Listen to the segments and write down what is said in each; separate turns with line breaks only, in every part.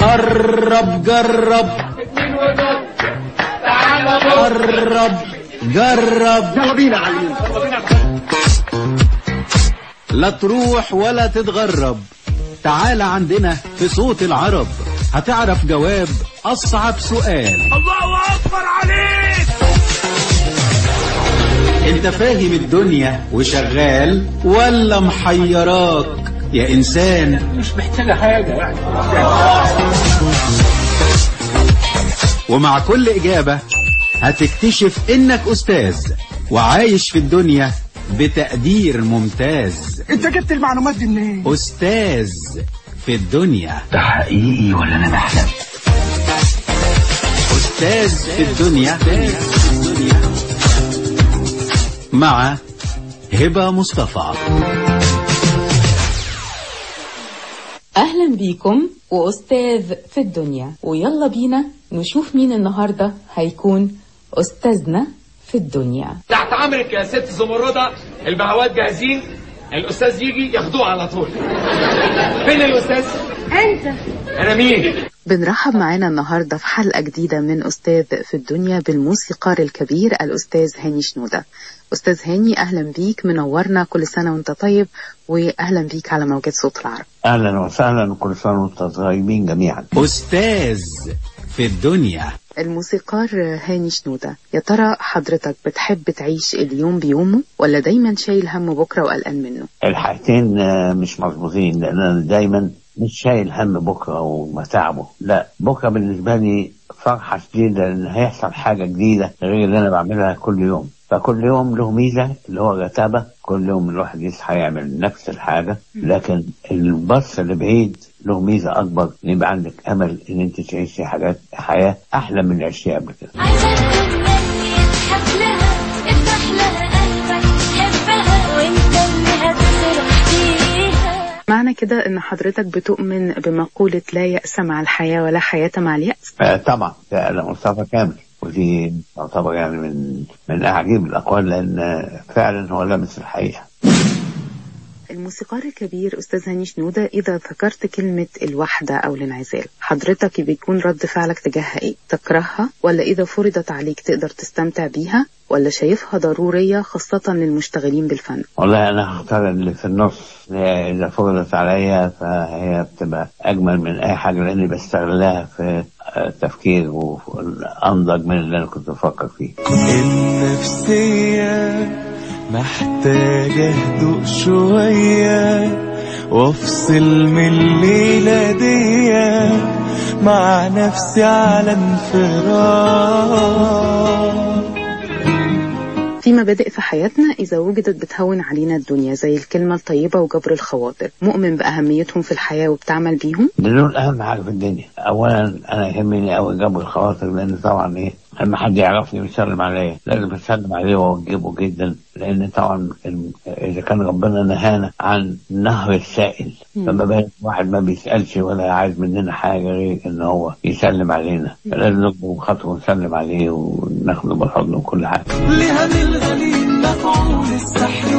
قرب جرب قرب جرب
يلا بينا علمين
لا تروح ولا تتغرب. تعال عندنا في صوت العرب. هتعرف جواب أصعب سؤال.
الله أكبر عليك.
أنت فاهم الدنيا وشغال ولا محيراك؟ يا إنسان.
مش محتاجة حاجة يعني.
ومع كل إجابة هتكتشف إنك أستاذ وعايش في الدنيا بتقدير ممتاز.
أنت جبت المعلومات دي منين؟
أستاذ في الدنيا.
ده حقيقي ولا أنا بحلم
أستاذ في الدنيا مع هبة مصطفى.
أهلا بيكم وأستاذ في الدنيا ويلا بينا نشوف مين النهاردة هيكون أستاذنا في الدنيا.
تحت أمرك يا ست زمردة البهوات جاهزين؟ الأستاذ يجي ياخدوه على طول. فين الأستاذ؟
أنت.
أنا مين؟
بنرحب معانا النهاردة في حلقة جديدة من أستاذ في الدنيا بالموسيقار الكبير الأستاذ هاني شنودة. أستاذ هاني أهلا بيك منورنا كل سنة وأنت طيب وأهلا بيك على موجات صوت العرب.
أهلا وسهلا وكل سنة وأنتم طيبين جميعا.
أستاذ في الدنيا.
الموسيقار هاني شنودة. يا ترى حضرتك بتحب تعيش اليوم بيومه ولا دايما شايل هم بكرة وقلقان منه؟
الحاجتين آه، مش مظبوطين لأن أنا دايما مش شايل هم بكرة ومتاعبه. لا بكرة بالنسبة لي فرحة شديده لأن هيحصل حاجة جديدة غير اللي أنا بعملها كل يوم. فكل يوم له ميزة اللي هو رتابه كل يوم الواحد يصحى يعمل نفس الحاجة. لكن البص اللي بعيد له ميزة أكبر. ان يبقى عندك أمل إن أنت تعيشي حاجات حياة أحلى من اللي عشتيها قبل كده.
كده إن حضرتك بتؤمن بمقولة لا يأس مع الحياة ولا حياة مع اليأس؟
آه، طبعا. ده مصطفى كامل. ودي تعتبر يعني من من اعجب الأقوال لأن فعلا هو لمس الحقيقة.
الموسيقار الكبير أستاذ هاني شنودة إذا ذكرت كلمة الوحدة أو الانعزال حضرتك بيكون رد فعلك تجاهها إيه؟ تكرهها؟ ولا إذا فرضت عليك تقدر تستمتع بيها؟ ولا شايفها ضرورية خاصة للمشتغلين بالفن؟
والله أنا هختار اللي في النص إذا فرضت عليا فهي بتبقى أجمل من أي حاجة لأني بستغلها في تفكير وانضج من اللي أنا كنت بفكر فيه.
النفسية محتاجة هدوء شوية وافصل من الليلة دي مع نفسي على انفراد.
في مبادئ في حياتنا إذا وجدت بتهون علينا الدنيا زي الكلمة الطيبة وجبر الخواطر. مؤمن بأهميتهم في الحياة وبتعمل بيهم؟
دول أهم حاجة في الدنيا. اولا أنا يهمني قوي جبر الخواطر لأن طبعا إيه لما حد يعرفني ويسلم عليا لازم أسلم عليه وأوجبه جدا لأن طبعا إذا كان ربنا نهانا عن نهر السائل فما بالك واحد ما بيسألش ولا عايز مننا حاجة غير إن هو يسلم علينا. فلازم نقبل خطوة ونسلم عليه وناخده بالحضن وكل حاجة.
لها من الغليل مفعول السحر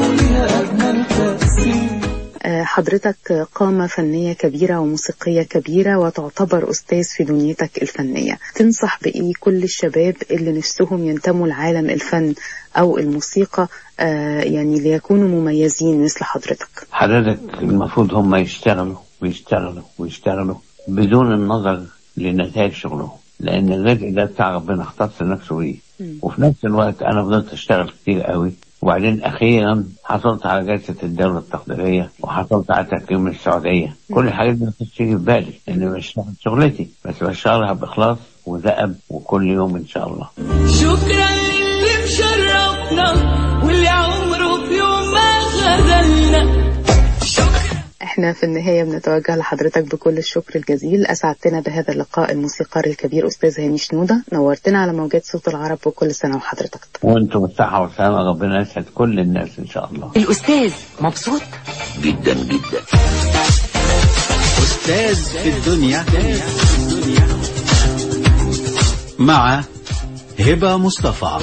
حضرتك قامة فنية كبيرة وموسيقية كبيرة وتعتبر أستاذ في دنيتك الفنية. تنصح بإيه كل الشباب اللي نفسهم ينتموا لعالم الفن أو الموسيقى آه، يعني ليكونوا مميزين مثل حضرتك؟
حضرتك المفروض هم يشتغلوا ويشتغلوا ويشتغلوا بدون النظر لنتائج شغلهم. لأن الرزق ده بتاع ربنا اختص نفسه بيه وفي نفس الوقت أنا فضلت أشتغل كتير قوي. وبعدين أخيرا حصلت على جائزه الدولة التقديرية وحصلت على تكريم من السعوديه كل الحاجات دي ما كانتش تيجي في بالي لاني بشتغل شغلتي. بس بشتغلها بإخلاص ودأب وكل يوم إن شاء الله.
شكرا للي إحنا في
النهاية بنتوجه لحضرتك بكل الشكر الجزيل. أسعدتنا بهذا اللقاء الموسيقار الكبير أستاذ هاني شنودة. نورتنا على موجات صوت العرب وكل سنة وحضرتك.
وأنتم بالصحه والسلامة. ربنا يسعد كل الناس إن شاء الله.
الأستاذ مبسوط؟
جدا جدا.
أستاذ في الدنيا. مع هبة مصطفى.